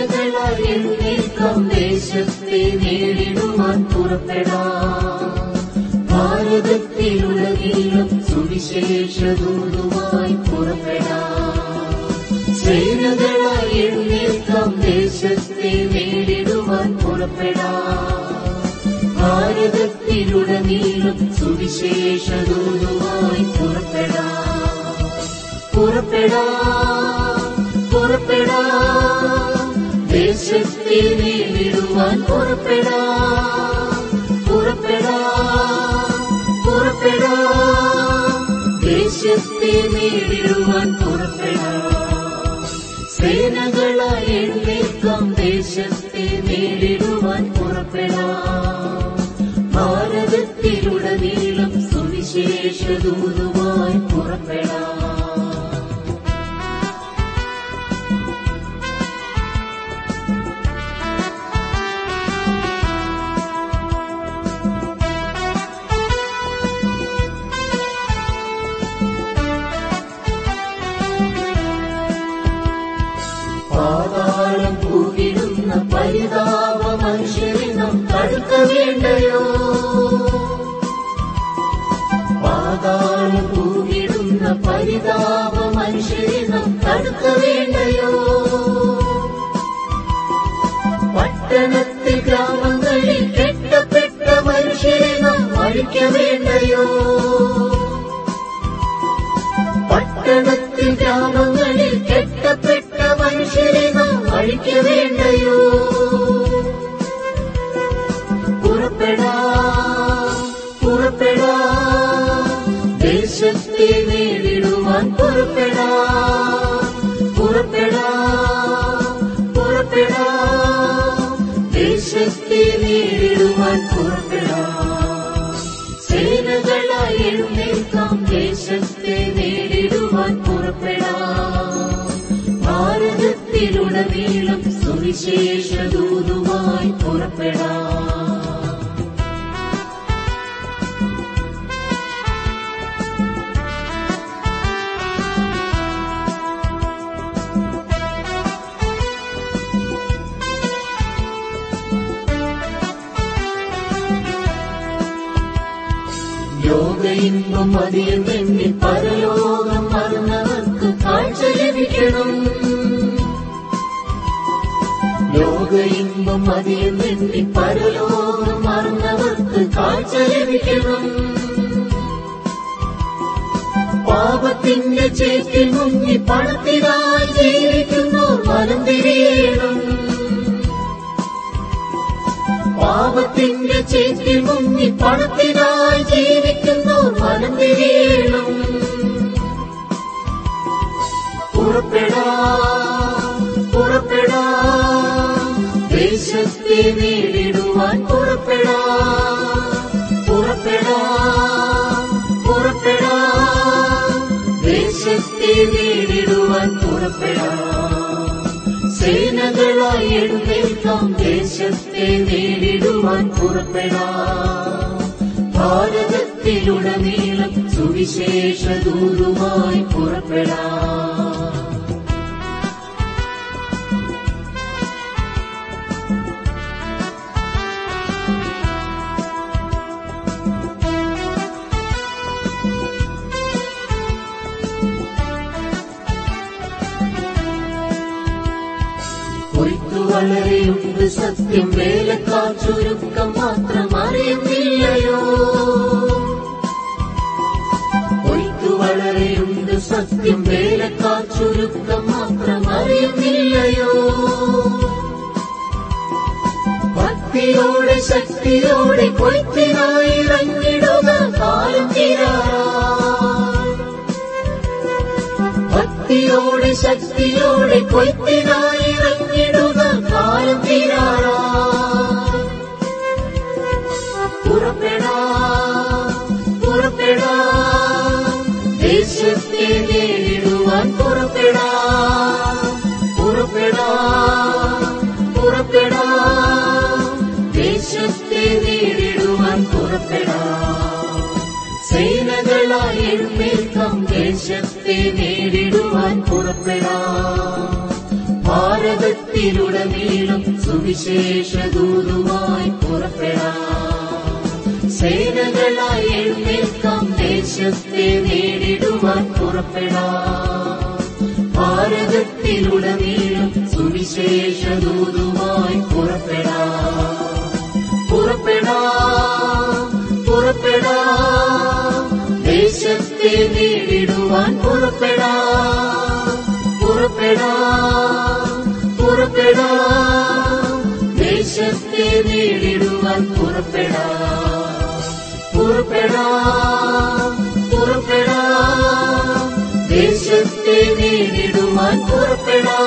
സേനകളായി എഴുന്നേൽക്കാം ദേശത്തെ നേരിടുവാൻ പുറപ്പെടാം ഭാരതത്തിലുടനീളം സുവിശേഷദൂതുമായി പുറപ്പെടാം സേനകളായി എഴുന്നേൽക്കാം ദേശത്തെ നേരിടുവാൻ പുറപ്പെടാം ഭാരതത്തിലുടനീളം സുവിശേഷദൂതുമായി പുറപ്പെടാം പുറപ്പെടാം പുറപ്പെടാം தேசத்தில் நீ விடுவான் புறப்படா புறப்படா புறப்படா. தேசத்தில் நீ விடுவான் புறப்படா. சேனகளாய் எண்ணிக்கும் தேசத்தில் நீடிடுவான் புறப்படா. பாரதத்திலுடனீளம் சுவிசேஷ தூது പരിതാപ മനുഷ്യരെ നാം തടുക്ക വേണ്ടയോ പാതാളം പൂകിടുന്ന പരിതാപ മനുഷ്യരെ നാം തടുക്ക വേണ്ടയോ പട്ടണത്തിൽ ഗ്രാമങ്ങളിൽ കെട്ടപ്പെട്ട മനുഷ്യരെ നാം അഴിക്ക വേണ്ടയോ പട്ടണത്തിൽ ഗ്രാമങ്ങളിൽ കെട്ടപ്പെട്ട മനുഷ്യരെ നാം അഴിക്ക വേണ്ടയോ பொருத்தத்தை மேலிடுவான் பொறுப்பிடா பொறுப்பிடா பொறுப்பிடா. தேசத்தை மேலிடுவான் பொறுப்பிடா. சேனகளாய் எழுந்தேக்காம் தேசத்தை நேரிடுவான் பொறுப்பிடா. பாரதத்திலுடனேலும் சுவிசேஷ தூதுவாய். பொறுப்பிடா. ലോക ഇമ്പം അതിയെന്നെണ്ണി പരലോകം മറന്നവർക്ക് കാഴ്ച ലഭിക്കണം. ലോക ഇമ്പം അതിയെന്നെണ്ണി പരലോകം മറന്നവർക്ക് കാഴ്ച ലഭിക്കണം. പാപത്തിന്റെ ചേറ്റിൽ മുങ്ങി പണത്തിനായി ജീവിക്കുന്നു വലം തിരിയണം. പാപത്തിന്റെ ചേറ്റിൽ മുങ്ങി പണത്തിനായി ജീവിക്കുന്നു. തിരിയണം പുറപ്പെടാ പുറപ്പെടാം. ദേശത്തെ നേരിടുവാൻ പുറപ്പെടാ. പുറപ്പെടാ പുറപ്പെടാ. ദേശത്തെ നേരിടുവാൻ പുറപ്പെടാം. சேனங்களாய் எழுந்தேற்றாம் தேசத்தை நேரிடுவான் புறப்படா. பாரதத்திலுடனீளம் சுவிசேஷ தூதுமாய் புறப்படா. വളരെയുണ്ട് സത്യം വേലക്കാർ ചുരുക്കം മാത്രം അറിയുന്നില്ലയോ? കൊയ്ത്തു വളരെയുണ്ട് സത്യം വേലക്കാർ ചുരുക്കം മാത്രം അറിയുന്നില്ലയോ? ഭക്തിയോടെ ശക്തിയോടെ കൊയ്ത്തിനായി ഇറങ്ങിടുക കാലം തീരാറായി ഭക്തിയോടെ ശക്തിയോടെ കൊയ്ത്തിനായി உறுப்பினாரா உறுப்பினா உறுப்பினா தேசத்தை நேரிடுவான் பொறுப்பினா பொறுப்பினா பொறுப்பினா தேசத்தை நேரிடுவான் பொறுப்பினா செய்தகளாய் என் மேல் தம் தேசத்தை நேரிடுவான் பொறுப்பினா ഭാരതത്തിലുടനീളം സുവിശേഷ ദൂതുമായി പുറപ്പെടാം. സേനകളായി എഴുന്നേൽക്കാം ദേശത്തെ നേരിടുവാൻ പുറപ്പെടാം. ഭാരതത്തിലുടനീളം സുവിശേഷ ദൂതുമായി പുറപ്പെടാം. പുറപ്പെടാം പുറപ്പെടാം. ദേശത്തെ നേരിടുവാൻ പുറപ്പെടാം. പുറപ്പെടാം. പുറപ്പെടാം ദേശത്തെ നേരിടുവാൻ പുറപ്പെടാം പുറപ്പെടാം പുറപ്പെടാം ദേശത്തെ നേരിടുവാൻ പുറപ്പെടാം